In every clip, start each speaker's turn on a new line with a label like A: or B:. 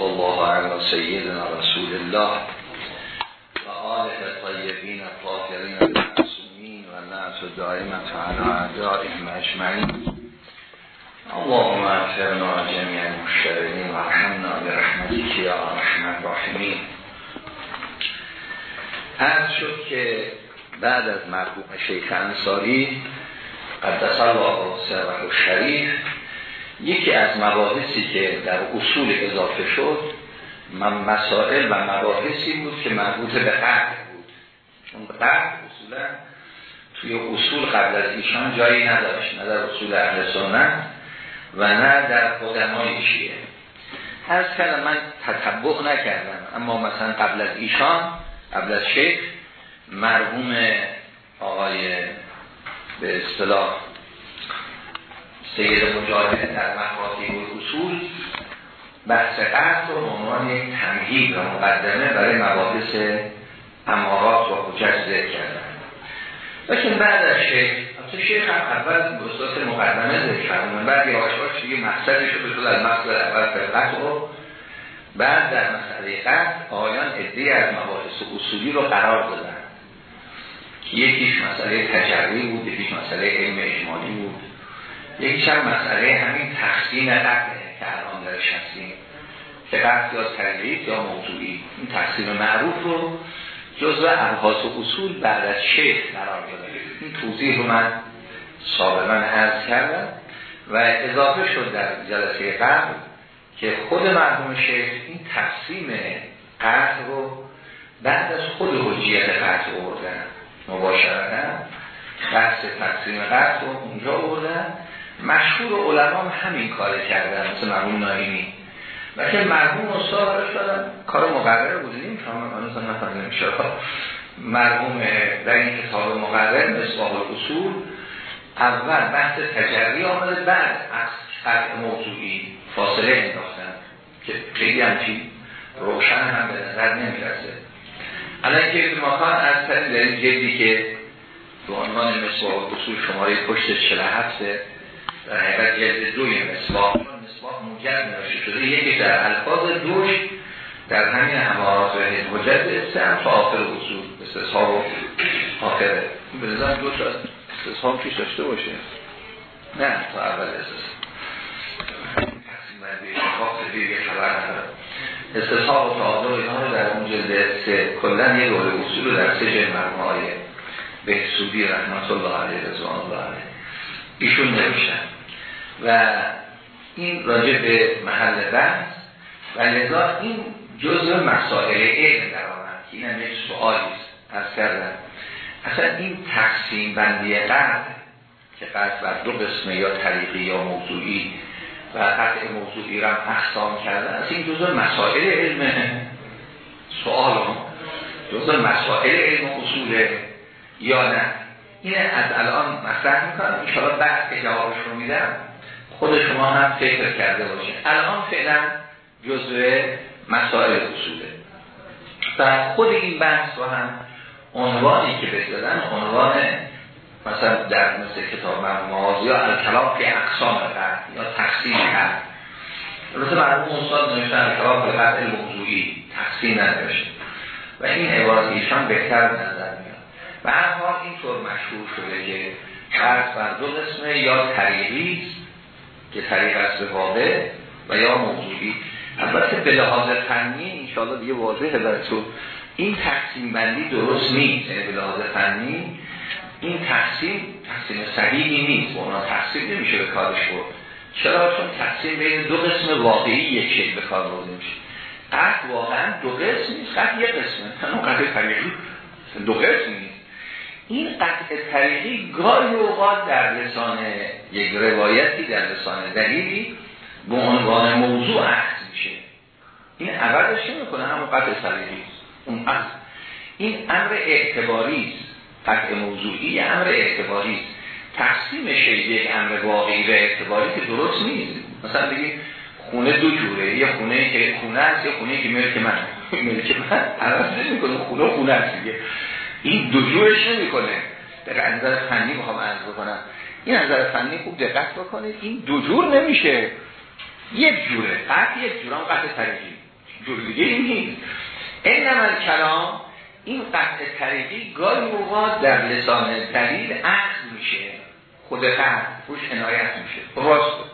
A: صلی الله علی سیدنا رسول الله و آله طیبین الطاهرین المعصومین و نعت دائمت علی اعدائهم اجمعین. اللهم اغفرنا جميع المشترين وارحمنا برحمتك یا ارحم الراحمین. عرض شد که بعد از مرحوم شیخ انصاری قدس الله سره و شریف یکی از مباحثی که در اصول اضافه شد من مسائل و مباحثی بود که مربوط به قرد بود. چون قرد اصولا توی اصول قبل از ایشان جایی نداشت نه در اصول اهل سنت و نه در قدمای شیعه. هر کردم من تطبع نکردم اما مثلا قبل از ایشان قبل از شیخ مرحوم آقای به اصطلاح سید مجاهد در مفاتیح و اصول بحث قرد رو عنوان تمهید و مقدمه برای مباحث امارات و حجت ذکر کردن. لیکن بعد از شیخ تو شیخ هم اول بساط مقدمه ذکر کردن بعد یواش یواش دیگه مقصدش رو بطول از مقصد اول فرقت رو. بعد در مسئله قرد آیان ادهی از مباحث اصولی رو قرار دادن. یکیش مسئله تجربی بود یکیش مسئله علم اجمالی بود. یکیش هم مسئله همین تقسیم قطعه که الان درش هستیم. که قطع یا تقریب یا موضوعی. این تقسیم معروف رو جزء ابحاث و اصول بعد از شیخ قرار داده. این توضیح رو من سابقا عرض کردم و اضافه شد در جلسه قبل که خود مرحوم شیخ این تقسیم قطع رو بعد از خود حجیت قطع بردن مباشرتا بحث تقسیم قطع رو اونجا بردن مشهور علما همین کار کردن مثل مرحوم نایمی. و که مرحوم استاد دادن کار مقرر شما من اصلا نفهمیدم چرا. مرحوم در این کتاب مقرر مصباح اصول اول بحث تجربی آمده بعد از قطع موضوعی فاصله انداختن که خیلی همچین روشن هم به نظر نمی‌رسه. الان که مکان از ترین در این جلدی که به عنوان مصباح اصول شماره پشت 47 در حقیقت جلد دوی مصباح مصباح موجد نوشته شده یکی در الفاظ دوش در همین همارات و حجت سه هم آخر اصول. استصحاب و آخره به نظر دو تا استصحاب پیش داشته باشه. نه تا اول استصحاب. ندارم. استصحاب و تعادل اینا رو در اون جلد سه. کلن یه رول اصول رو در سه جلد مرموم های بهسودی رحمت الله علیه رضوان الله علیه. ایشون نوشتن. و این راجع به محل بحث و لذا این جزء مسائل علم در آمد این هم یک سوالی از کردن اصلا این تقسیم بندی قرد که قرد بر دو قسمه یا طریقی یا موضوعی و قطع موضوعی را اقسام کردن از این جزء مسائل علم. سوال هم جزء مسائل علم اصوله یا نه؟ این از الان مطرح می‌کنم. انشاءالله بعد که جوابش رو میدم. خود شما هم فکر کرده باشید الان فعلا جزء مسائل اصوله. و خود این بحث رو هم عنوانی که بزدن عنوان مثلا در مثل کتاب مرموز یا الکلام که اقسام قرد یا تقسیم قرد. البته مرموم استاد نوشتن الکلام به قرد موضوعی تقسیم نداشت. و این عبارت ایشان بهتر نظر میاد. و هر حال اینطور مشهور شده که قرد بر دو قسمه یا طریقی که طریق است واقع و یا موضوعی البته به لحاظ فنی انشاءالله دیگه واضحه براتون این تقسیم بندی درست نیست. یعنی به لحاظ فنی این تقسیم تقسیم صحیحی نیست. و اونا تقسیم نمیشه به کارش برد. چرا؟ چون تقسیم بین دو قسم واقعی یک شکل به کار برده میشه. واقعا دو قسم نیست قطع یک قسمه. اون طریقی دو قسم نیست. این قطع طریقی گاهی اوقات در لسان یک روایتی در لسان دلیلی به عنوان موضوع عکس میشه. این اولش نمی‌کنه همون قطع طریقی اون اصل این امر اعتباری است. قطع موضوعی امر اعتباری است. تقسیمش یک امر واقعی و اعتباری که درست نیست. مثلا بگید خونه دو جوره یه خونه که خونه است یه خونه که ملک من. ملک من عرض نمی‌کنه خونه خونه است دیگه. این دو جورش نمی‌کنه. در نظر فنی می‌خوام عرض بکنم. این نظر فنی خوب دقت بکنید این دو جور نمیشه. یک جوره. قطع یک جوره. هم قطع طریقی. جور دیگه این نیست. این نمال کلام این قطع طریقی گاهی موقع در لسان دلیل عقل میشه. خود قطع. روش عنایت میشه. راست.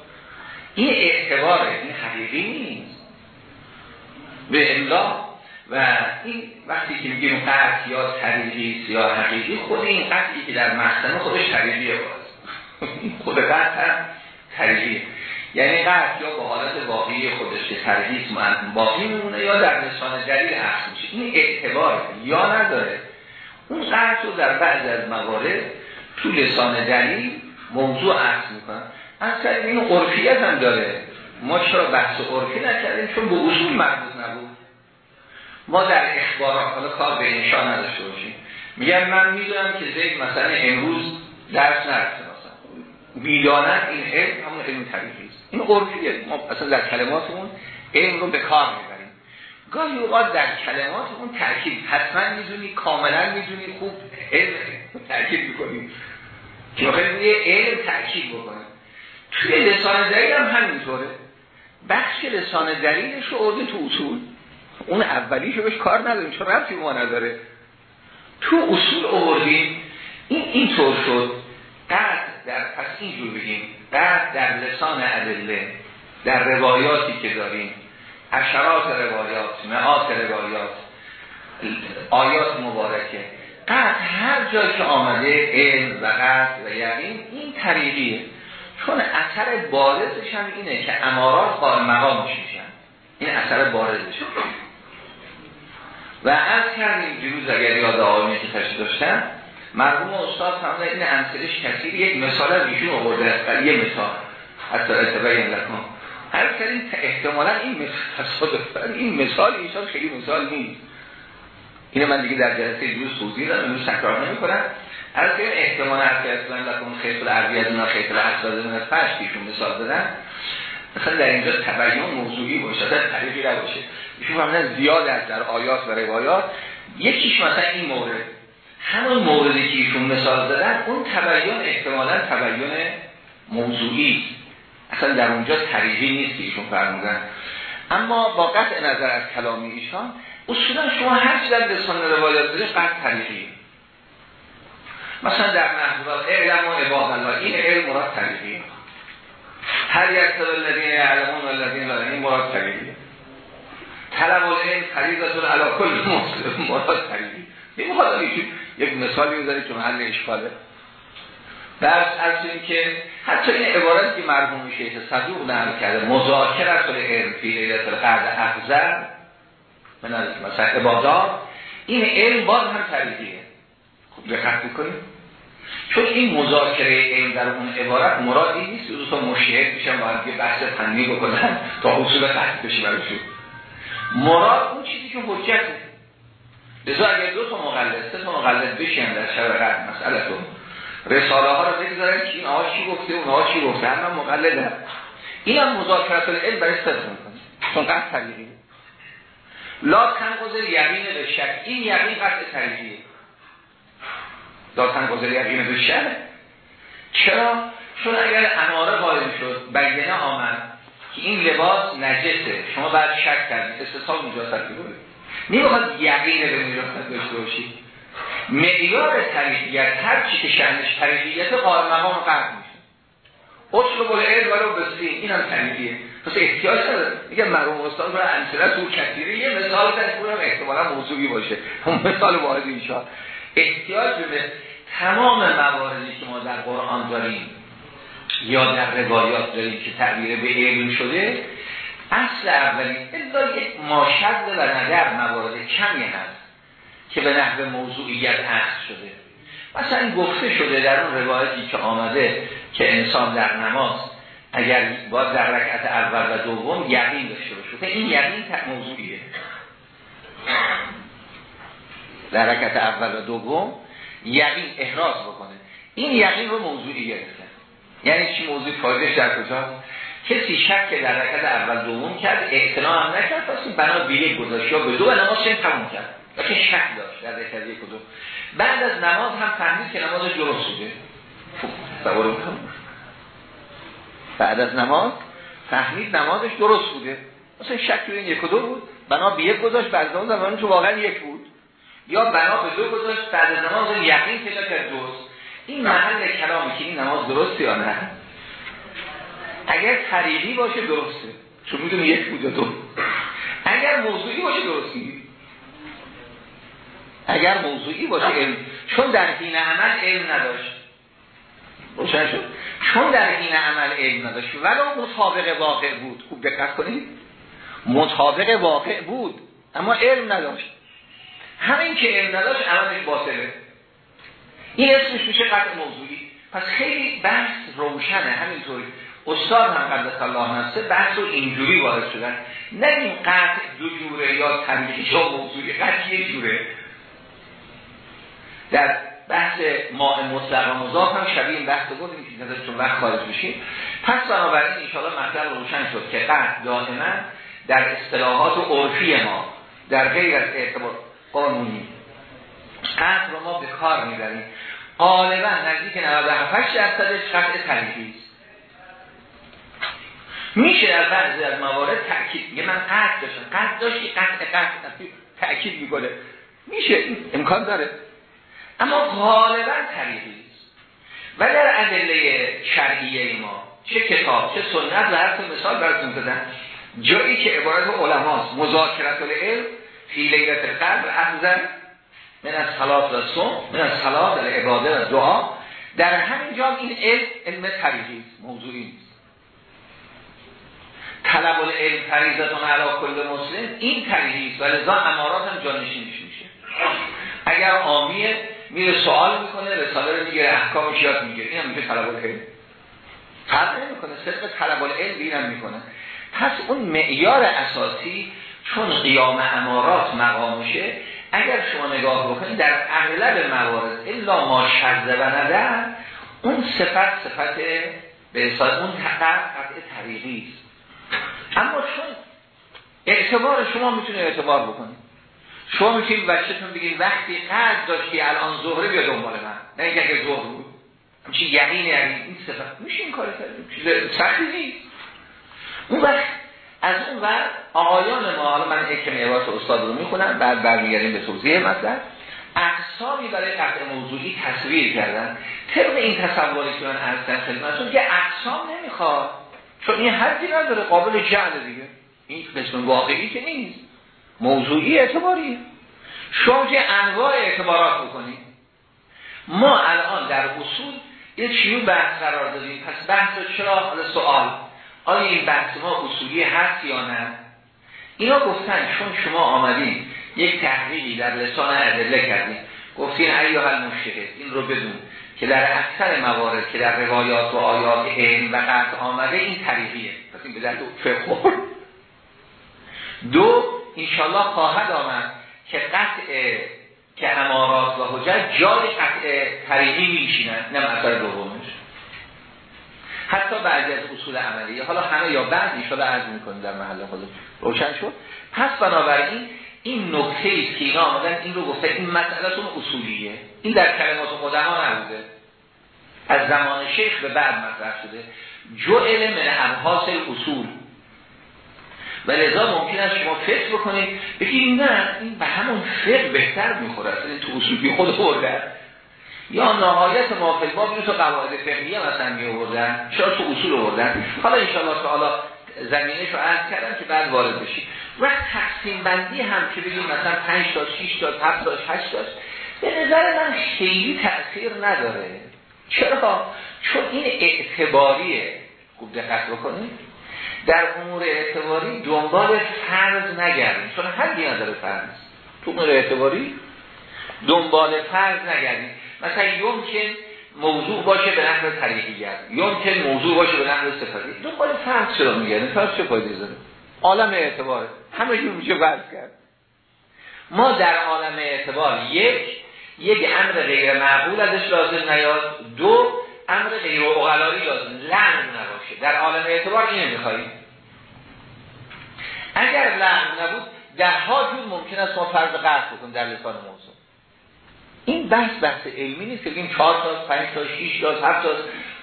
A: این اعتباره. این حقیقی نیست. به املا و این وقتی که میگیم قطع یا طریقی یا حقیقی خود این قطعی که در محسنه خودش طریقیه باز. خود قطع هم طریقیه یعنی قطع یا با حالت واقعی خودش که ترهیز باقی میمونه یا در لسان دلیل عکس میشه. این اعتبار یا نداره. اون قطع رو در بعض از موارد تو لسان دلیل موضوع عکس می‌کنن از این عرفیت هم داره. ما چرا بحث عرفی نکردیم؟ چون به اصول مربوط ما در اخبارات حالا کار به انشان نداشته باشیم. میگم من می‌دونم که زید مثلا امروز درس نرسه مثلا. بیدانن این علم همون علم طریقی است. این عرفیه ما اصلا در کلماتمون علم رو به کار می‌بریم. گاهی اوقات در کلماتمون ترکیب حتما می‌دونی کاملا می‌دونی خوب علم ترکیب می‌کنیم که خیلی علم ترکیب بکنیم توی لسان دلیل هم همینطوره. بخش لسان دلیلش رو تو اصول. اون اولیشو بهش کار نداریم چون ربطی ما نداره؟ تو اصول آوردیم این اینطور شد. قد در پس اینجور بگیم. قد در لسان ادله در روایاتی که داریم اشرات روایات معات روایات آیات مبارکه. قد هر جا که آمده علم و قد و یقین این طریقیه. چون اثر بارزش هم اینه که امارات قال مقام میشن. این اثر بارزش و از کردیم دیروز اگر یاد آقایونی که داشتن مرحوم استاد فرمودن این امثلش کثیر یک مثال از ایشون آورده. یه مثال. حتی اتباعی لکن هر کردیم احتمالا این مثال این مثال ایشان خیلی مثال نیست. اینو من دیگه در جلسه دیروز توضیح دادم امروز تکرار نمی‌کنم. هر کردیم احتمالا هر که لکن خیط الارضی از اون خیط الاسداد من فرش ایشون مثال دادن مثلا در اینجا تبیین موضوعی باشه در طریقی باشه ایشون فرمودن زیاد از در آیات و روایات. یکیش مثلا این مورد. همون موردی که ایشون مثال دادن اون تبیین احتمالا تبیین موضوعی. اصلا در اونجا طریقی نیست که ایشون فرمودن. اما با قطع نظر از کلامی ایشان اصولا شما هر در لسان روایات داره قطع طریقی مثلا در محضورات علم و عباد الله این علم مراد طریقی هر یک الذین یعلمون و الذین لا این مراد طریقی طلب العلم فریضه علی کل مسلم مراد طریقی حالا یک مثالی می‌ذاری که محل اشکاله. درس از این که حتی این عبارت که مرحوم که صدوق نقل کرده مذاکره از علم فی لیلت القدر من مثلا عبادات این علم باز هم طریقیه خوب دقت کنیم چون این مذاکره علم در اون عبارت مرادی نیست دو تا مشهد میشن با هم بحث فنی بکنن تا اصول قطع بشه براشون. مراد اون چیزی که حجته لذا اگر دو تا مقلد سه تا مقلد بشین در شب قدر مسئله تو رساله ها رو بگذارن که این چی گفته اون آقا چی گفته؟ هم مقلد این هم مذاکرات العلم برای صدق می‌کنه چون قطع طریقی. لا تنقض یقین به شک. این یقین قطع طریقیه. لا تنقض یقین به شک چرا؟ چون اگر اماره قائم شد بیانه آمد که این لباس نجسه. شما بعد شک کردید. استثال مجاست بگوید نمی‌خواد یقین به نجاست داشته باشید معیار طریقیت هر چی که شنش طریقیت قائم مقام قرد میشه. اصل بول علم ولو بسیم این هم طریقیه پس احتیاج نداره. میگه مرحوم استاد برای امثله تو کثیره. یه مثال در هم احتمالا موضوعی باشه. مثال وارد ایشان احتیاج به تمام مواردی که ما در قرآن داریم یا در روایات داریم که تعبیر به علم شده اصل اولی الا یک ماشد و نظر موارد کمی هست که به نحو موضوعیت اصل شده. مثلا گفته شده در اون روایتی که آمده که انسان در نماز اگر باید در رکعت اول و دوم یقین داشته باشه. این یقین موضوعیه. در رکعت اول و دوم یقین احراز بکنه. این یقین رو موضوعی گرفتن یعنی چی موضوع فایدهش در کجا؟ کسی شک در رکعت اول دوم کرد اعتنا هم نکرد پس بنا بیله گذاشت. یا به دو نماز چه تموم کرد. که شک داشت در رکعت یک دو. بعد از نماز هم فهمید که نماز درست بوده بعد از نماز فهمید نمازش درست بوده. مثلا شک این یک و دو بود. بنا به یک گذاشت بعد از تو واقعا یک بود. یا بنا به دو گذاشت بعد از نماز یقین پیدا کرد درست. این محل کلامی که این نماز درسته یا نه؟ اگر طریقی باشه درسته. چون می‌دونی یک بود دو. اگر موضوعی باشه درستی اگر موضوعی باشه علم. چون در حین عمل علم نداشت. روشن شد. چون در حین عمل علم نداشت. ولو مطابق واقع بود. خوب دقت کنید. مطابق واقع بود. اما علم نداشت. همین که علم نداشت عملش باطله. این اسمش میشه قطع موضوعی. پس خیلی بحث روشنه همینطوری. استاد هم قدس الله نفسه بحث رو اینجوری وارد شدن. نگیم قطع دو جوره یا تنگیش یا موضوعی قطع یک جوره. در بحث ماه مطلق و مضاف هم شبیه این بحث گفتیم که نظر چون وقت خارج بشیم پس بنابراین انشاءالله مطلب روشن شد که قطع دائما در اصطلاحات عرفی ما در غیر از اعتبار قانونی. قطع رو ما به کار می‌بریم. غالبا نزدیک 97 درصدش قطع طریقی است. میشه در بعضی از موارد تاکید میگه من قطع داشتم. قطع داشتی قطع قطع تاکید می‌کنه. میشه. امکان داره. اما غالبا طریقی است. و در ادله شرعیه ما چه کتاب چه سنت و هر مثال براتون زدن جایی که عبارت علماست مذاکرت العلم فی لیلت القدر افضل من از صلات و صوم من از صلات و عباده و دعا. در همین جا این علم علم طریقی موضوعی نیست. طلب العلم فریضتون علا کل مسلم این طریقی است لذا امارات هم جانشینش میشه. اگر آمیه میره سوال می‌کنه رساله رو می‌گیره احکامش یاد می‌گیره. این هم میشه طلب العلم. فرق نمی‌کنه صدق طلب العلم اینم می‌کنه. پس اون معیار اساسی چون قیام امارات مقامشه اگر شما نگاه بکنید در اغلب موارد الا ما شده و ندر اون صفت صفت به حساب اون قطع طریقی است. اما چون اعتبار شما می‌تونه اعتبار بکنید. شما می‌تونید بچهتون بگید وقتی قرد داشتی الان ظهره بیا دنبال من. نه اینکه ظهر بود. چی یقین یعنی این صفت؟ میشه این کار سختی نیست. اون وقت از اون وقت آقایان ما حالا من اکم عبارت استاد رو می‌خونم بعد برمیگردیم به توضیح مطلب. اقسامی برای قطع موضوعی تصویر کردن. طبق این تصوری که من از خدمتتون که اقسام نمی‌خواد. چون این حدی نداره قابل جعل دیگه. این قسم واقعی که نیست. موضوعی اعتباری شما که انواع اعتبارات بکنید. ما الان در اصول یه چیو بحث قرار دادیم. پس بحث چرا؟ حالا سوال. آیا این بحث ما اصولی هست یا نه؟ اینا گفتن چون شما آمدین یک تحقیقی در لسان ادله کردیم گفتین ایها المشهد این رو بدون که در اکثر موارد که در روایات و آیات علم و قطع آمده این طریقیه. پس این به در دو دو انشالله خواهد آمد که قطع که امارات و حجت جای قطع طریقی میشینن نه اثر دومش. حتی بعضی از اصول عملیه. حالا همه یا بعد ایشالا عرض می‌کنیم در محل خود روشن شد. پس بنابراین این نکته است که اینا آمدن این رو گفته این مسئله اصولیه. این در کلمات قدما نبوده. از زمان شیخ به بعد مطرح شده. جعل من انحاس اصول و لذا ممکن است شما فکر بکنید بگید نه این به همون فقه بهتر می‌خوره. اصلا تو اصولی خود بردن یا نهایت مافل باب تو قواعد فقهی مثلا می آوردن چرا تو اصول آوردن. حالا ان شاء تعالی زمینش رو عرض کردم که بعد وارد بشیم. و تقسیم بندی هم که بگیم مثلا 5 تا 6 تا 7 تا 8 تا به نظر من خیلی تاثیر نداره. چرا؟ چون این اعتباریه خوب دقت بکنید در امور اعتباری دنبال فرض نگردیم. چون حدی نداره فرض. تو امور اعتباری دنبال فرض نگردیم. مثلا یمکن موضوع باشه به نحو طریقیت یمکن موضوع باشه به نحو صفتی دنبال فرض چرا میگردیم؟ فرض چه فایده داره؟ عالم اعتباره همه جور میشه فرض کرد. ما در عالم اعتبار یک یک امر غیر معقول ازش لازم نیاد. دو امر غیر اغلایی لازم لعن نباشه. در عالم اعتبار اینه میخواییم اگر لعن نبود ده ها جور ممکن است ما فرض قرد بکنیم در لسان موضوع. این بحث بحث علمی نیست که بگیم 4 تا 5 تا 6 تا 7 تا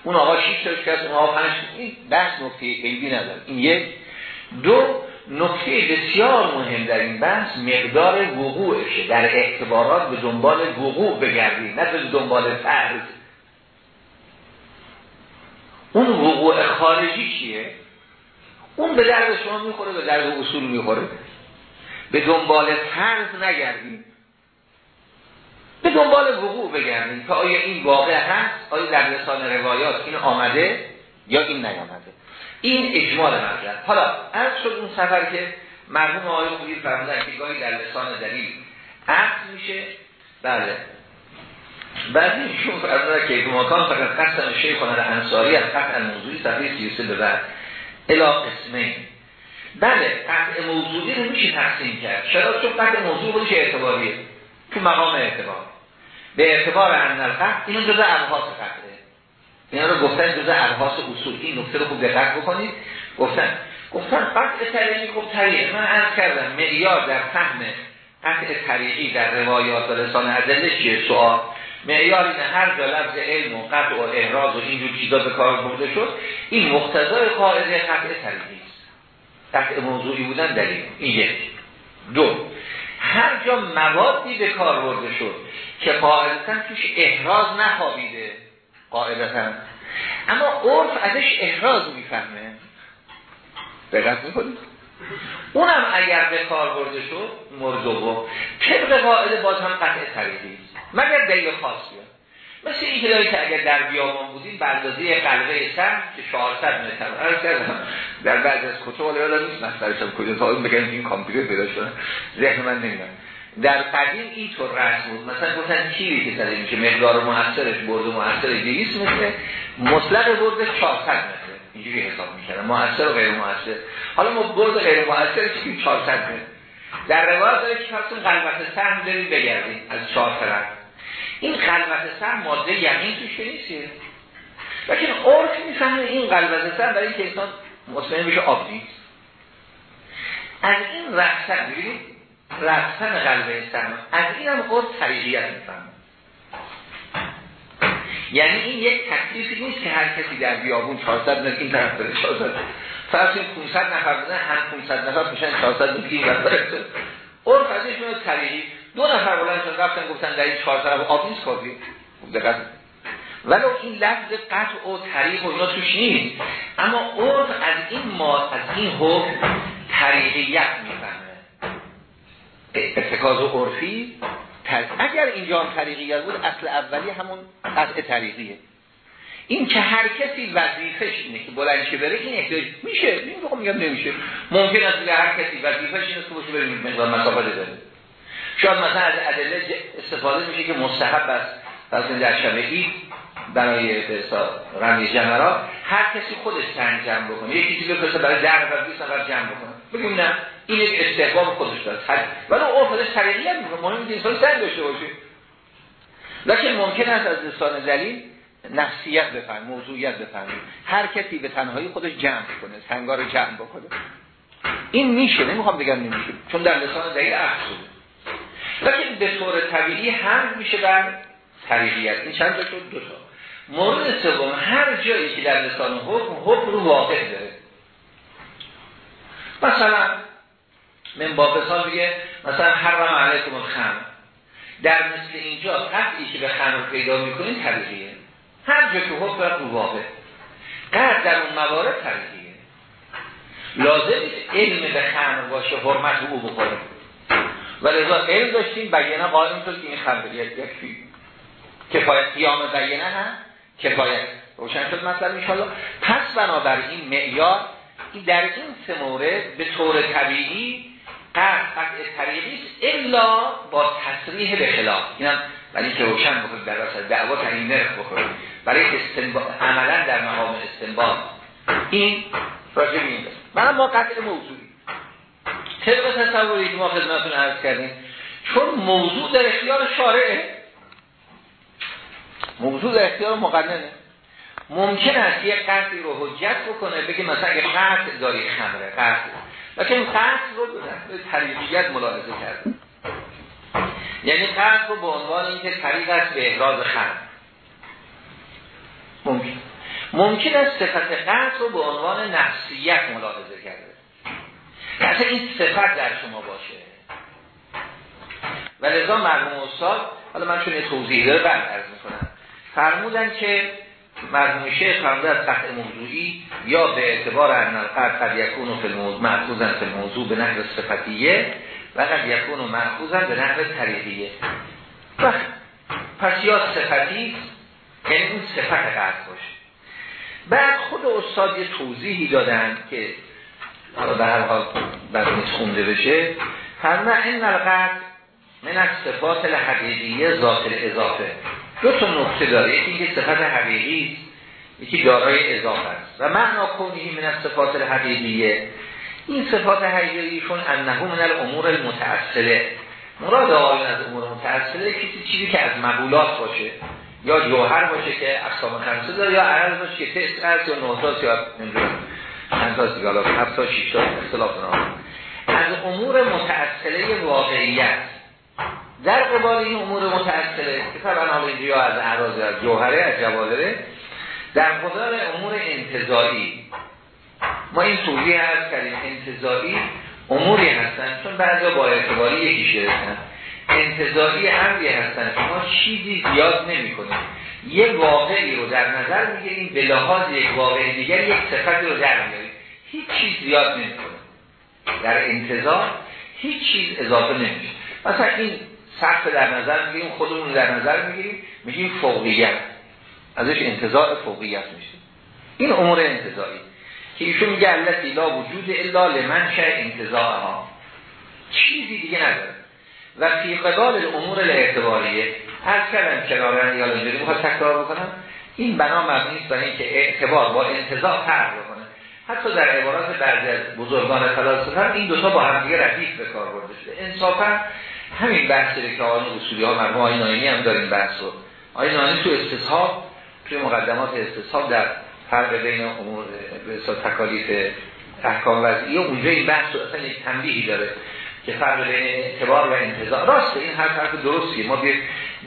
A: اون آقا 6 تا شکست اون آقا 5 این بحث نکته قیدی نداره. این یک. دو نکته بسیار مهم در این بحث مقدار وقوعشه. در اعتبارات به دنبال وقوع بگردید نه به دنبال فرض اون وقوع خارجی چیه؟ اون به درد شما می‌خوره به درد اصول می‌خوره. به دنبال فرض نگردید به دنبال وقوع بگردید که آیا این واقع هست؟ آیا در لسان روایات این آمده یا این نیامده؟ این اجمال مطلب. حالا از شد اون سفر که مرحوم آقای خوبی فرمودن که گاهی در لسان دلیل عقل میشه. بله. بعد ایشون فرمودن که مکان فقط قسم شیخ انصاری از قطع موضوعی صفحه 33 به بعد. الا قسمه بله قطع موضوعی رو میشه تقسیم کرد. چرا؟ چون قطع موضوع خودش اعتباریه. تو مقام اعتبار. به اعتبار ان القطع این جزء ابحاث قطعه اینا رو گفتن جزء ابحاث اصول. این نکته رو خوب دقت بکنید. گفتن گفتن قطع طریقی خوب طریق من عرض کردم معیار در فهم قطع طریقی در روایات و لسان ادله چیه؟ سوال. معیار این هر جا لفظ علم و قطع و احراز و اینجور چیزا به کار برده شد این مقتضای قاعده قطع طریقی است. قطع موضوعی بودن دلیل. این یک. دو. هر جا موادی به کار برده شد که قاعدتا توش احراز نخوابیده قاعدتا. اما عرف ازش احراز می‌فهمه. دقت می‌کنید اونم اگر به کار برده شد مردوبو طبق قاعده باز هم قطع طریقی مگر دلیل خاص بیاد؟ مثل این که که اگر در بیابان بودیم به اندازه قلبه سر که 400 متر عرض کردم در بعض از کتب ولی یادم نیست مسترشم کجا تا بگم این کامپیوتر پیدا شده. ذهن من نمی‌دونم در قدیم اینطور رسم بود. مثلا گفتن کیلی که زده که مقدار محصرش برده محصر 200 متر مطلق برده 400 متر اینجوری حساب می‌کردن محصر و غیر محصر حالا ما برد غیر محصر چی؟ 400 متر. در روایت داره که قلبت سهم داریم بگردیم. از چهار طرف این قلبت سر ماده یقین توش نیستیه. لیکن عرف می‌فهمه این قلبت سر برای اینکه انسان مطمئن بشه آب نیست. از این رفتن ببینید رفتن قلب سر از این هم عرف طریقیت می‌فهمه. یعنی این یک تکلیفی نیست که هر کسی در بیابون 400 متر این طرف بره 400 فرض 500 نفر بودن هر 500 نفر میشن 400 متر این طرف عرف ازش میاد طریقی دو نفر بلند رفتن گفتن در این چهار طرف آب نیست کافی دقت. ولو این لفظ قطع و طریق و اینا توش نیست. اما عرف از این ما از این حکم طریقیت می‌فهمه. اتکاز عرفی اگر اینجا طریقیت بود اصل اولی همون قطع طریقیه. این که هر کسی وظیفش اینه که بلند بره این احتیاج میشه. این رو میگم نمیشه. ممکن است هر کسی وظیفش اینه که باشه بریم مقدار مسافت بره شاید مثلا از ادله استفاده میشه که مستحب است. مثلا در شب عید برای رمی جمرات هر کسی خودش سنگ جمع بکنه. یکی چیزی بفرسته برای در نفر 20 نفر جمع بکنه. بگیم نه این یک استحباب خودش داره. ولی اون خودش طریقیت می‌کنه. مهم اینکه انسان داشته باشه. لیکن ممکن است از لسان دلیل نفسیت بفهم موضوعیت بفهم هر کسی به تنهایی خودش جمع کنه سنگا رو جمع بکنه. این میشه نمی‌خوام بگم نمیشه. چون در لسان دلیل عقل لیکن به طور طبیعی هم میشه بر طریقیت این چند تا دو تا. مورد سوم هر جایی که در لسان حکم حکم رو واقع داره. مثلا من با مثال بگه مثلا حرم علیکم الخمر. در مثل اینجا قطعی که به خمر پیدا می‌کنین طریقیه هر جا که حکم رو واقع. قرد در اون موارد طریقیه لازم علم به خمر باشه حرمت او بخوره. و رضا علم داشتیم بیانه قائم شد که این خبریت یکی کفایت قیام بیانه هم کفایت روشن شد مثلا انشاءالله. پس بنابراین معیار در این سه مورد به طور طبیعی قرد قطع طریقی الا با تصریح به خلاف. اینم ولی که روشن بکنید در واسه دعوا تعیین نرخ بکنید برای استنباط عملا در مقام استنباط. این راجع به این من ما قطع موضوعی. طبق تصوری که ما خدمتون عرض کردیم. چون موضوع در اختیار شارعه. موضوع در اختیار مقننه. ممکن است یک قصدی رو حجت بکنه بگه مثلا اگه قصد داری خمره قصد. لیکن قصد رو به طریقیت ملاحظه کرد یعنی قصد رو به عنوان اینکه طریق است به احراز خمر ممکن. ممکن است صفت قطع رو به عنوان نفسیت ملاحظه کرده اصلا این صفت در شما باشه. و لذا مرموم استاد حالا من چون توضیح داره بعد عرض می‌کنم. فرمودن که مرموم شیخ فرموده از قطع موضوعی یا به اعتبار ان القطع قد یکون و معخوزن فی الموضوع به نحو صفتیه و قد یکون و معخوزن به نحو طریقیه. پس یا صفتی یعنی اون صفت قطع باشه. بعد خود استاد یه توضیحی دادن که حالا به هر حال برمیت خونده بشه. فرمه این القطع من از صفات الحقیقیه ذات اضافه. دو تا نکته داره. یکی اینکه صفت حقیقی یکی دارای اضافه است. و معنا کنی من از صفات الحقیقیه. این صفات حقیقیشون انه من الامور المتأصله. مراد آقایون از امور متأصله کسی چیزی که از مقولات باشه یا جوهر باشه که اقسام خمسه داره یا عرض باشه که تست یا نوتاس یا نمی‌دونم. تا دیگه حالا تا شیش تا اختلاف از امور متأصله واقعیت در قبال این امور متأثره که طبعا حالا اینجا از اعراض از جوهره از جواهره در قبال امور انتظاری ما این توضیح هست کردیم انتظاری اموری هستن چون بعضا با اعتباری یکی شرکن انتظاری امری هستن ما چیزی زیاد نمی کنیم یه واقعی رو در نظر می‌گیریم به لحاظ یک واقع دیگر یک صفت رو در می‌گیریم. هیچ چیز زیاد نمی کنیم در انتظار هیچ چیز اضافه نمیشه. مثلا این سقف در نظر می‌گیریم خودمون در نظر می‌گیریم میگیم فوقیت. ازش انتظار فوقیت میشه. این امور انتظاری. که ایشون میگه التی لا وجود الا لمن شه ها چیزی دیگه نداره. و فی قبال امور الاعتباریه. هر کردن کنارن یا لنجوری می‌خواد تکرار بکنم. این بنا مبنی است برای اینکه اعتبار با انتظار فرق بکنه. حتی در عبارات بعضی از بزرگان فلاسفه هم این دوتا با هم دیگه رفیق به کار برده شده. انصافا همین بحثی که آن اصولی ها مرموم آین آینی هم داریم بحث رو. آینی تو استصحاب توی مقدمات استصحاب در فرق بین امور به تکالیف احکام وضعی اونجا این بحث رو اصلا یک تنبیهی داره که فرق بین اعتبار و انتظار. راسته این هر حرف درستیه. ما بیر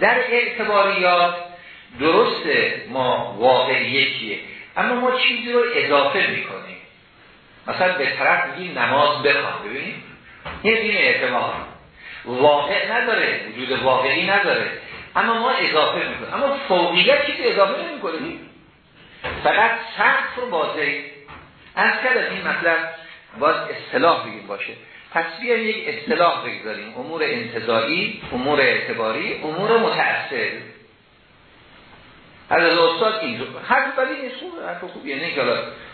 A: در اعتباریات درسته ما واقع یکیه. اما ما چیزی رو اضافه می‌کنیم. مثلا به طرف میگیم نماز بخوان ببینیم؟ یه دین اعتبار. واقع نداره وجود واقعی نداره. اما ما اضافه می‌کنیم. اما فوقیت چیزی اضافه نمی‌کنیم. فقط سقف رو بازه از کرد این مطلب باید اصطلاح بگیم باشه. پس بیایم یک اصطلاح بگذاریم. امور انتظاری امور اعتباری امور متأثر. از استاد این حرف بدی نیست خوب حرف خوبیه. نه که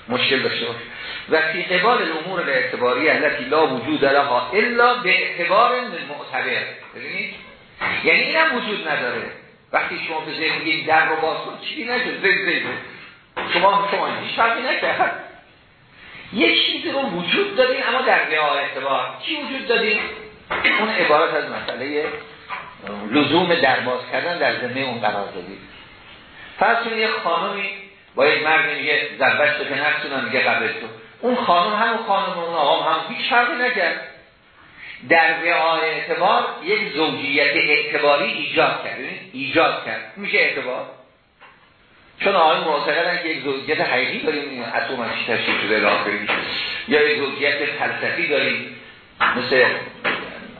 A: مشکل داشته باشه. و فی قبال الامور الاعتباری التي لا وجود لها الا به اعتبار معتبر ببینید؟ یعنی اینم وجود نداره. وقتی شما به ذهن در رو باز کن چیزی نشد زید زید. شما شما هیچ فرقی نکرد. یک چیزی رو وجود داریم اما در قیاه اعتبار. چی وجود داریم اون عبارت از مسئله لزوم درباز کردن در زمینه اون قرار دادیم فرض یه خانمی با یک مرد میگه زربش تو که نفسونم میگه قبل تو اون خانم همون خانم اون آقام هم هیچ فرقی نکرد. در رعای اعتبار یک زوجیت اعتباری ایجاد کرد. ایجاد کرد. میشه اعتبار؟ چون آقای معتقدن که یک زوجیت حقیقی داریم اتمش تشکیل شده یا یک زوجیت فلسفی داریم. مثل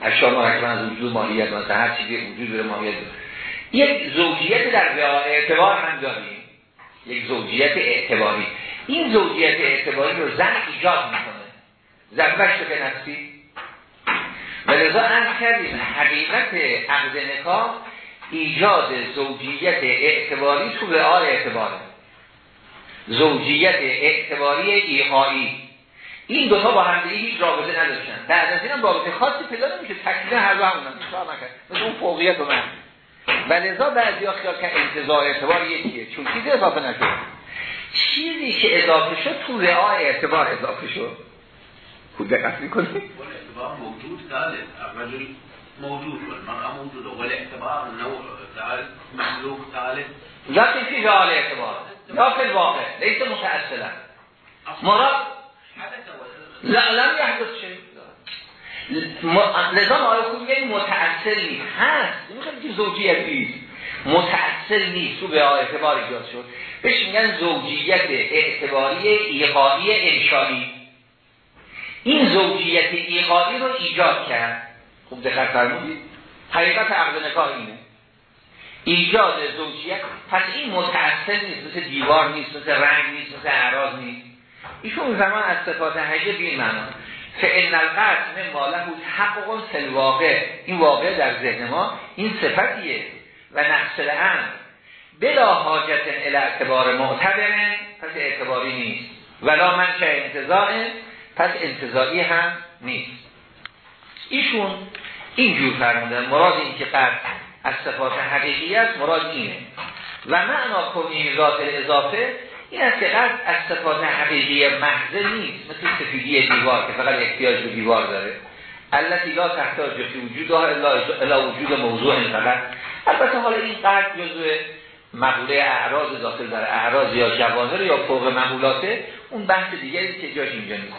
A: اشیاء مرکب از وجود ماهیت مثل هر چیزی وجود داره ماهیت یک زوجیت در اعتبار هم داریم. یک زوجیت اعتباری. این زوجیت اعتباری رو زن ایجاد می‌کنه. زنبش رو که نفسی و لذا ارز کردیم حقیقت عقد نکاح ایجاد زوجیت اعتباری تو به آل اعتباره. زوجیت اعتباری ایهایی. این دوتا با هم دیگه هیچ رابطه نداشتن. بعد از این هم رابطه خاصی پیدا نمیشه. تکلیف هر دو همونن. مثل اون فوقیت و من. و لذا بعضی ها خیال که انتظار اعتبار یکیه چون چیزی اضافه نشد؟ چیزی که اضافه شد تو رعای اعتبار اضافه شد. خود دقت؟
B: اعتبار موجود داره رجل موجود والمرأة موجودة والاعتبار نوع تعالى مخلوق
A: في رعای اعتبار؟ لا في الواقع ليس متأصلا مراد لا لم يحدث شيء نظام آیه خوب یعنی متأثر نیست. هست. می‌خواد که زوجیت نیست. متأثر نیست. تو به اعتبار ایجاد شد. بهش میگن زوجیت اعتباری ایقایی انشایی این زوجیت ایقایی رو ایجاد کرد. خوب دقت فرمودید. حقیقت عقد نکاح اینه. ایجاد زوجیت. پس این متأثر نیست. مثل دیوار نیست مثل رنگ نیست مثل اعراض نیست. ایشون زمان از صفات حجه معنا فعن القصد من ماله حق فی الواقع. این واقع در ذهن ما این صفتیه. و نقص الامر بلا حاجت الى اعتبار معتبره پس اعتباری نیست. ولا من چه انتظاره پس انتظاری هم نیست. ایشون اینجور فرمودن. مراد این که قد از صفات حقیقی است مراد اینه. و معنا کنی ذات اضافه این قد از صفات حقیقی محضه نیست. مثل سفیدی دیوار که فقط احتیاج به دیوار داره. التي لا تحتاج فی وجود الا وجود موضوع فقط. البته حالا این قد جزء مقوله اعراض داخل در اعراض یا جواهر یا فوق مقولاته اون بحث دیگری که جاش اینجا نیست.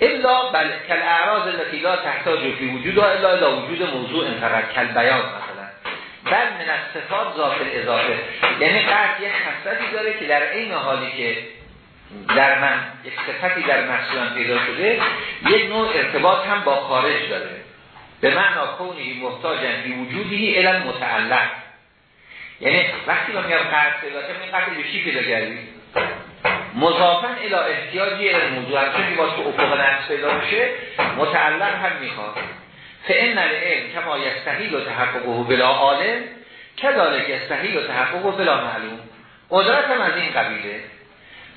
A: الا بل کل اعراض لا تحتاج فی وجود الا الا وجود موضوع فقط کل بیان مثلا بل من از صفات ذات اضافه. یعنی قد یک خصلتی داره که در این حالی که در من یک صفتی در محصولم پیدا شده یک نوع ارتباط هم با خارج داره. به معنا کونی محتاجن بی وجودی الان متعلق. یعنی وقتی ما میگم قرض پیدا این قرض به چی پیدا کردیم مضافن الى احتیاجی موضوع. چون که واسه افق نفس پیدا میشه متعلق هم می‌خواد. فان العلم کما یستحیل و تحققه بلا عالم کذالک یستحیل و تحققه بلا معلوم. قدرت هم از این قبیله.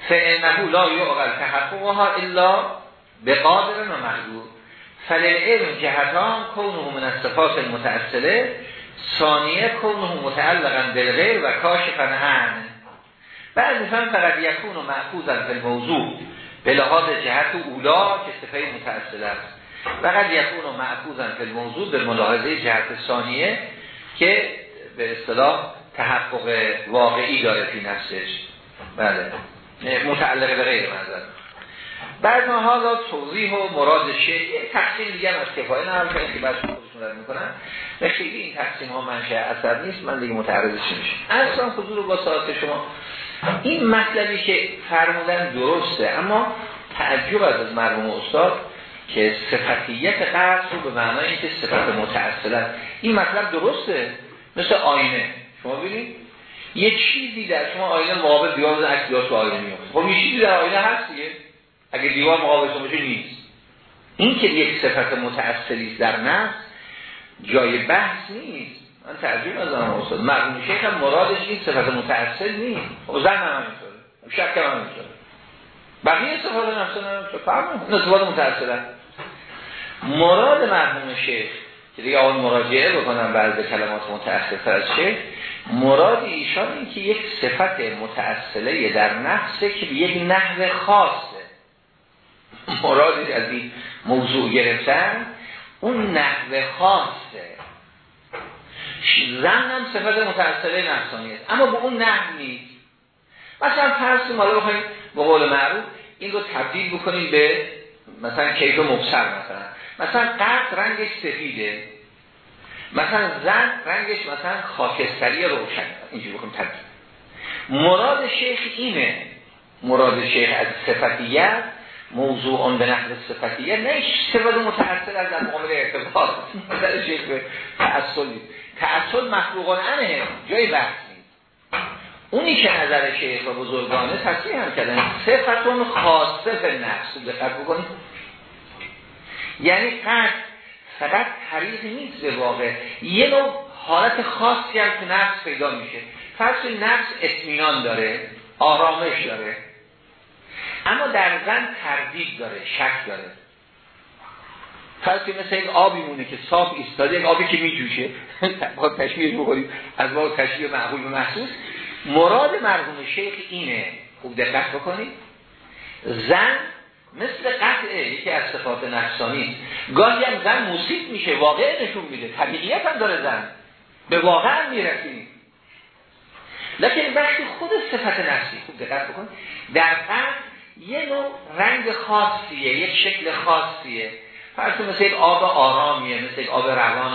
A: فانه لا یعقل تحققها الا به قادر و محدود فللعلم جهتان کونه من الصفات المتأصله ثانیه کونه متعلقا بالغیر و کاشفا عن مثلا فقط یکون و معخوضا به موضوع به لحاظ جهت اولا که صفه متأصل است. فقط یکون و معخوضا به موضوع به ملاحظه جهت ثانیه که به اصطلاح تحقق واقعی داره فی نفسش. بله. متعلق به غیر منظر. بعد ما حالا توضیح و مراد شیخ. تقسیم دیگه از کفایه نهار کنیم که بعد خودشون رد می‌کنن. و خیلی این تقسیم ها منشه اثر نیست. من دیگه متعرضش نمیشه اصلا حضور با ساعت شما. این مطلبی که فرمودن درسته اما تعجب از از مرموم استاد که صفتیت قرص رو به معنای اینکه صفت متأصله این مطلب درسته؟ مثل آینه. شما ببینید یه چیزی در شما آینه مقابل دیوار عکس تو آینه میفته خب یه چیزی در آینه هست دیگه. اگه دیوار مقابل باشه نیست. این که یک صفت متأثری در نفس جای بحث نیست. من ترجمه از آن استاد. مرحوم شیخ هم مرادش این صفت متأثر نیست. و زن هم همینطوره. شک هم همینطوره. بقیه صفات نفس هم فرمون این صفات متأثر مراد مرحوم شیخ که دیگه آن مراجعه بکنم بعض کلمات متأثر از شیخ مراد ایشان این که یک صفت متأثله در نفسه که به یک نحو خاص. مرادی از این موضوع گرفتن اون نحوه خاصه زن هم صفت نفسانی است اما به اون نحو نیست. مثلا فرض مالا بخوایم به قول معروف این رو تبدیل بکنیم به مثلا کیف مبصر مثلا. مثلا قرد رنگش سفیده. مثلا زن رنگش مثلا خاکستری روشن. اینجوری بکنیم تبدیل مراد شیخ اینه. مراد شیخ از صفتیت موضوع اون به نحو صفتیه نه صفت متأثر از معامل ارتباط نظر شیخ به تعصل. تعصل مخلوقان انه. جای بحث نیست. اونی که نظر شیخ و بزرگانه تصریح هم کردن. صفتون خاصه به نفس. دقت بکنید. یعنی قد فقط طریق نیست به واقع. یه نوع حالت خاصی هم که نفس پیدا میشه. فرض نفس اطمینان داره آرامش داره. اما در زن تردید داره شک داره. فرض مثل یک آبی مونه که صاف ایستاده یک آبی که میجوشه. با تشبیه بکنید از با تشبیه معقول و محسوس. مراد مرحوم شیخ اینه. خوب دقت بکنید. زن مثل قطعه یکی از صفات نفسانی. گاهی هم زن موسیق میشه واقع نشون میده. طبیعیت هم داره زن. به واقع می‌رسیم. لیکن وقتی خود صفت نفسی خوب دقت بکن در قطع یه نوع رنگ خاصیه یک شکل خاصیه. فرض مثل یک آب آرامیه مثل یک آب روان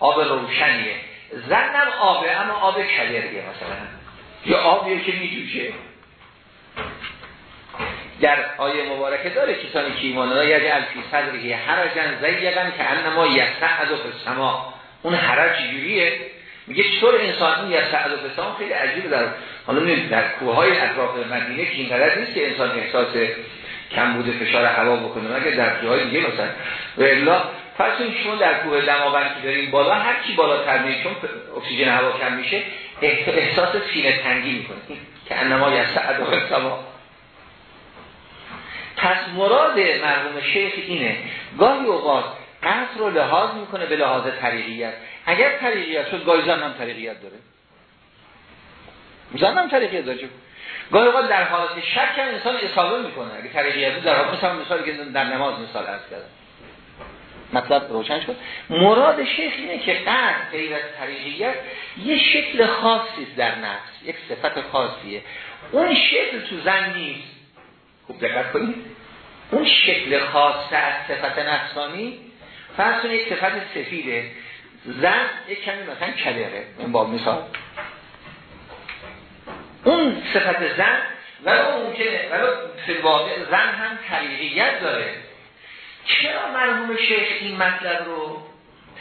A: آب روشنیه. زنم آبه اما آب کدریه مثلا. یا آبیه که میجوشه. در آیه مبارکه داره کسانی که ایمان داره یعنی الفی صدری حرجن زیقن که انما یسعد و سما اون حرج جوریه میگه چطور انسان این یسعد و سما خیلی عجیب در حالا در کوههای اطراف مدینه که اینقدر نیست که انسان احساس کم بوده فشار هوا بکنه مگه در جاهای دیگه مثلا؟ و الا فرض شما در کوه دماوند که دارین بالا هر کی بالاتر میره چون اکسیژن هوا کم میشه احساس سینه تنگی می‌کنه. که انما یسعد و سما پس مراد مرحوم شیخ اینه. گاهی اوقات قصر رو لحاظ می‌کنه به لحاظ طریقیت. اگر طریقیت شد گاهی زن هم طریقیت داره. زن هم طریقیت داره. گاهی اوقات در حالت شک هم انسان اصابه می‌کنه. اگه طریقیت در حالت مثلا مثالی که در نماز مثال از کردم. مطلب روشن شد. مراد شیخ اینه که قصد غیر از طریقیت یه شکل خاصی در نفس یک صفت خاصیه. اون شکل تو زن نیست. خوب دقت کنید. اون شکل خاص از صفت نفسانی فرض یک صفت سفیده. زن یک کمی مثلا کلره. این با مثال. اون صفت زن ولو ممکنه ولو فی زن هم طریقیت داره. چرا مرحوم شیخ این مطلب رو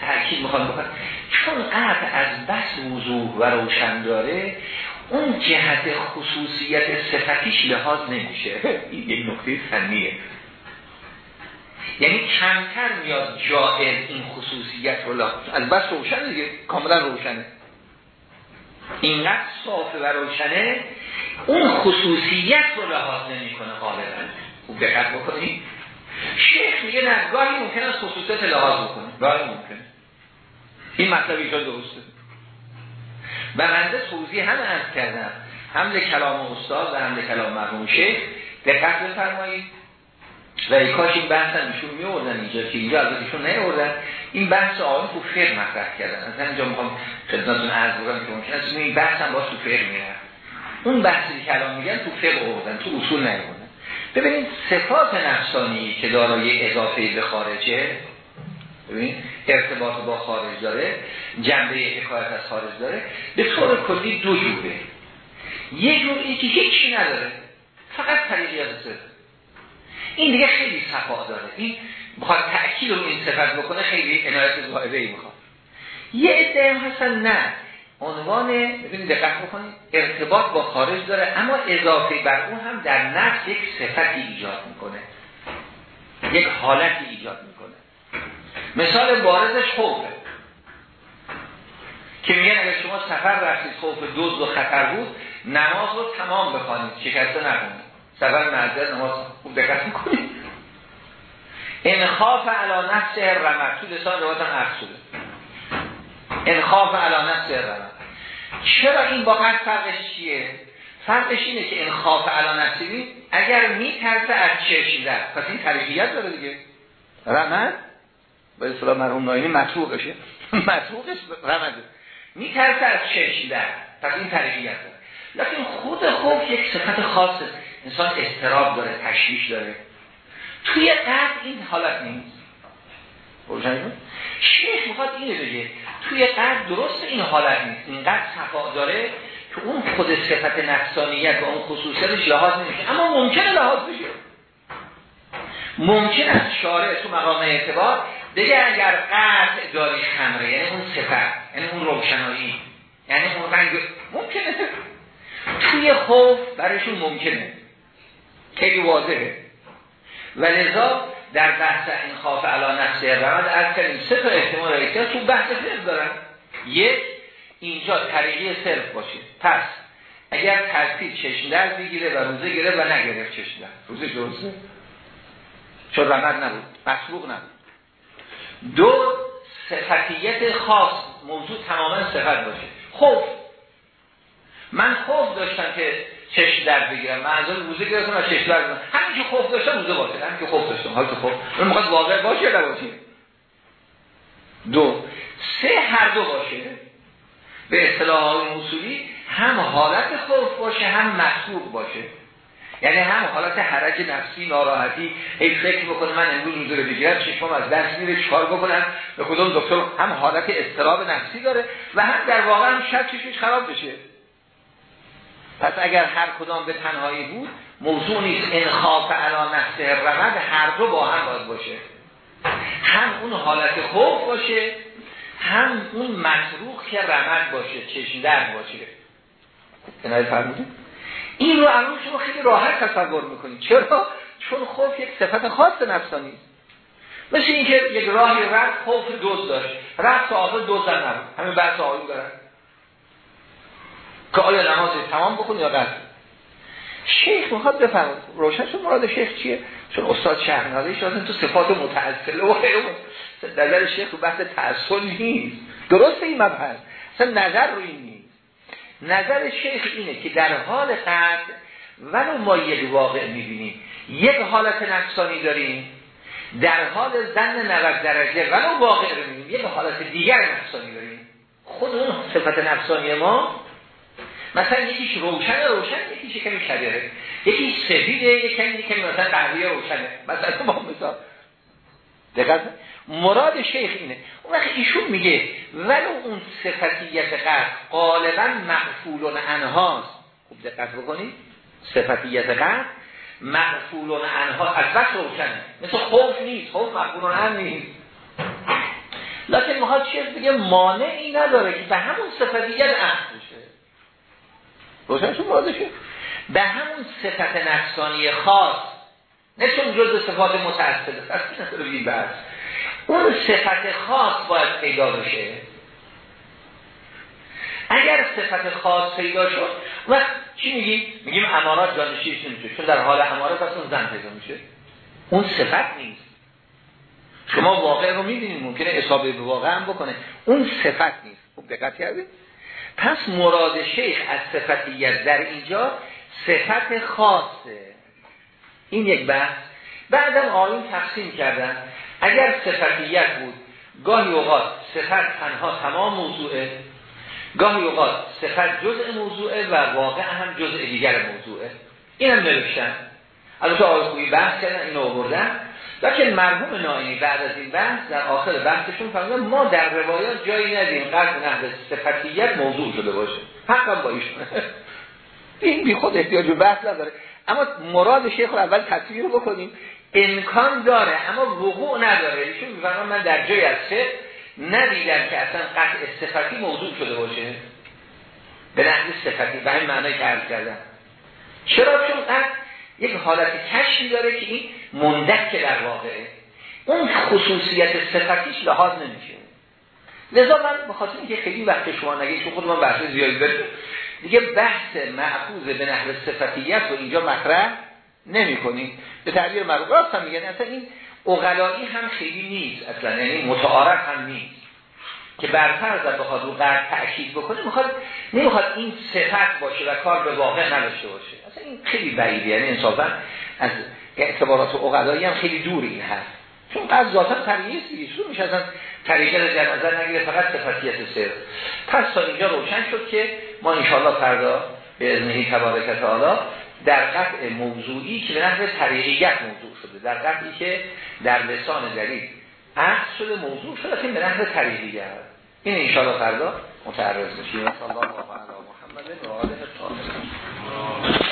A: تحکیل می‌خوان بکنم چون قطع از بس وضوح و روشن داره اون جهت خصوصیت صفتیش لحاظ نمیشه. این یک نکته فنیه. یعنی کمتر میاد جائر این خصوصیت رو لحاظ. بس روشنه دیگه. کاملا روشنه. اینقدر صافه و روشنه اون خصوصیت رو لحاظ نمی‌کنه غالبا. خوب دقت بکنید شیخ میگه نه گاهی ممکن است خصوصیت لحاظ بکنه. گاهی ممکنه این مطلب ایشان درسته. بنده توضیح هم از کردم. حمل کلام استاد و حمل کلام مرحوم شیخ. دقت بفرمایید. و ای کاش این بحث هم ایشون میوردن اینجا که اینجا از ایشون نیوردن. این بحث آقایون تو فقه مطرح کردن. از اینجا می‌خوام خدمتتون عرض بکنم که ممکن است این بحث هم باز تو فقه میرن اون بحثی که کلام میگن تو فقه آوردن تو اصول نیوردن. ببینید صفات نفسانی که دارای اضافه به خارجه ببین ارتباط با خارج داره جنبه حکایت از خارج داره. به طور کلی دو جوره. یه جور که هیچی نداره فقط صفت این دیگه خیلی صفا داره. این بخواد تأکید رو این صفت بکنه خیلی عنایت زائده ای می‌خواد. یه ادعای هستن نه. عنوان ببینید دقت بکنید ارتباط با خارج داره اما اضافه بر اون هم در نفس یک صفتی ایجاد می‌کنه. یک حالتی ایجاد می‌کنه. مثال بارزش خوفه که میگن اگر شما سفر رفتید خوف دوز و خطر بود نماز رو تمام بخوانید شکسته نکنید سفر معذر نماز خوب دقت می‌کنید. انخاف علا نفس رمت تو لسان روایت هم شده. انخاف علا نفس رمت چرا این با قصد فرقش چیه؟ فرقش اینه که انخاف علا نفسی اگر میترسه از چشم در پس این طریقیت داره دیگه. رمت به اصطلاح مرحوم ناینی مطروقشه مطروقش رمده میترسه از چشم در پس این طریقیت داره. لیکن خود خوف یک صفت خاصه انسان استراب داره تشویش داره. توی قلب این حالت نیست. شیخ می‌خواد اینو بگه. توی قلب درست این حالت نیست. اینقدر صفا داره که اون خود صفت نفسانیت و اون خصوصیتش لحاظ نمیشه. اما ممکنه لحاظ بشه. ممکن است شارع تو مقام اعتبار دیگه اگر قطع داری خمره یعنی اون صفت یعنی اون روشنایی یعنی اون رنگ ممکنه. توی خوف برایشون ممکنه. خیلی واضحه. و لذا در بحث این خوف علا نفس رمد از کردیم سه تا احتمال رئیسی تو بحث فرد دارن. یک اینجا طریقی صرف باشه. پس اگر ترتیب چشم در بگیره و روزه گیره و نگرفت چشم در. روزه درسته؟ چون رمد نبود. مسبوق نبود. دو صفتیت خاص موضوع تماما صفت باشه. خوف. من خوف داشتم که چشم در بگیرم. من از روزه گرفتم و چشم در بگیرم. همین که خوف داشتم روزه باشه. همین که خوف داشتم. حال که خوف. من می‌خواد واقع باشه یا نباشه؟ دو سه هر دو باشه. به اصطلاح های اصولی هم حالت خوف باشه هم مسبوق باشه. یعنی هم حالت حرج نفسی ناراحتی هی فکر بکنه من امروز روزه رو بگیرم چشمم از دست میره چکار بکنم؟ به کدوم دکتر هم حالت استراب نفسی داره و هم در واقع هم شب چشمش خراب بشه. پس اگر هر کدام به تنهایی بود موضوع نیست انخاف علا نفسه رمد هر دو با هم باید باشه. هم اون حالت خوف باشه هم اون مسروخ که رمد باشه چشم درد باشه. اینایی فرمودید؟ این رو الان شما خیلی راحت تصور می‌کنید چرا؟ چون خوف یک صفت خاص نفسانی مثل اینکه یک راهی رفت خوف دوز داشت رفت آخر دوز نبود. همین بحث آیون دارن. که آیا نماز تمام بکن یا قصد شیخ می‌خواد بفرماد روشن شد مراد شیخ چیه؟ چون استاد شهرنازه شاید تو صفات متعصله و نظر شیخ رو بحث تعصل نیست. درست این مبحث. اصلا نظر رو این نیست. نظر شیخ اینه که در حال قد ولو ما یک واقع می‌بینیم یک حالت نفسانی داریم در حال زن 90 درجه ولو واقع رو می‌بینیم یک حالت دیگر نفسانی داریم. خود اون صفت نفسانی ما؟ مثلا یکیش روشن روشن یکیش کمی کبیره. یکیش سفیده یکی کمی مثلا قهوه روشنه. مثلا با مثال. دقیقا مراد شیخ اینه. اون وقت ایشون میگه ولو اون صفتیت قرد غالبا مغفولون انهاست. خوب دقت بکنید. صفتیت قرد مغفولون انها از بس روشنه. مثل خوف نیست. خوف مغفولون ان نیست. لیکن مخواد شیخ بگه مانعی نداره که به همون صفتیت اخت بشه. روشنشون مرادشه به همون صفت نفسانی خاص. نه چون جز صفات متأثره پس نداره بس؟ اون صفت خاص باید پیدا بشه. اگر صفت خاص پیدا شد وقت چی میگیم؟ میگیم امارات جانشیش نمیشه چون در حال امارات پس اون زن پیدا میشه. اون صفت نیست. شما واقع رو می‌بینید ممکنه اصابه به واقع هم بکنه. اون صفت نیست. خوب دقت کردید؟ پس مراد شیخ از صفتیت در اینجا صفت خاصه. این یک بحث. بعدم آیون تقسیم کردن. اگر صفتیت بود گاهی اوقات صفت تنها تمام موضوعه گاهی اوقات صفت جزء موضوعه و واقع هم جزء دیگر موضوعه. اینم نوشتن البته آقای بحث کردن اینو آوردن لیکن مرحوم ناینی بعد از این بحث در آخر بحثشون فرمودن ما در روایات جایی ندیم قرد نحو صفتیت موضوع شده باشه. حقا با ایشون. این بی خود احتیاج به بحث نداره. اما مراد شیخ رو اول تصویر بکنیم امکان داره اما وقوع نداره. ایشون میفرمان من در جای از چه ندیدم که اصلا قطع صفتی موضوع شده باشه. به نحو صفتی به این معنی که عرض کردم. چرا؟ چون یک حالت کشی داره که این مندک در واقعه. اون خصوصیت صفتیش لحاظ نمیشه. لذا من بخاطر اینکه خیلی وقت شما نگه چون خود من بحث زیادی داریم. دیگه بحث معخوض به نحو صفتیت رو اینجا مطرح نمی کنیم به تعبیر مرغات هم میگن اصلا این اغلایی هم خیلی نیست اصلا. یعنی متعارف هم نیست. که برفرض بخواد رو قرد تأکید بکنه می‌خواد نمی‌خواد این صفت باشه و کار به واقع نداشته باشه. اصلا این خیلی بعیده. یعنی انصافا از اعتبارات اقلایی هم خیلی دور این هست چون قد ذاتا طریقی است شروع میشه اصلا طریقه رو در نظر نگیره فقط صفتیت سر پس تا اینجا روشن شد که ما انشاءالله فردا به اذنهی تبارک تعالی در قطع موضوعی که به نحو طریقیت موضوع شده. در قطعی که در لسان دلیل عقد شده موضوع شده که به نحو طریقیت. این انشاءالله فردا متعرض صلی الله محمد و آله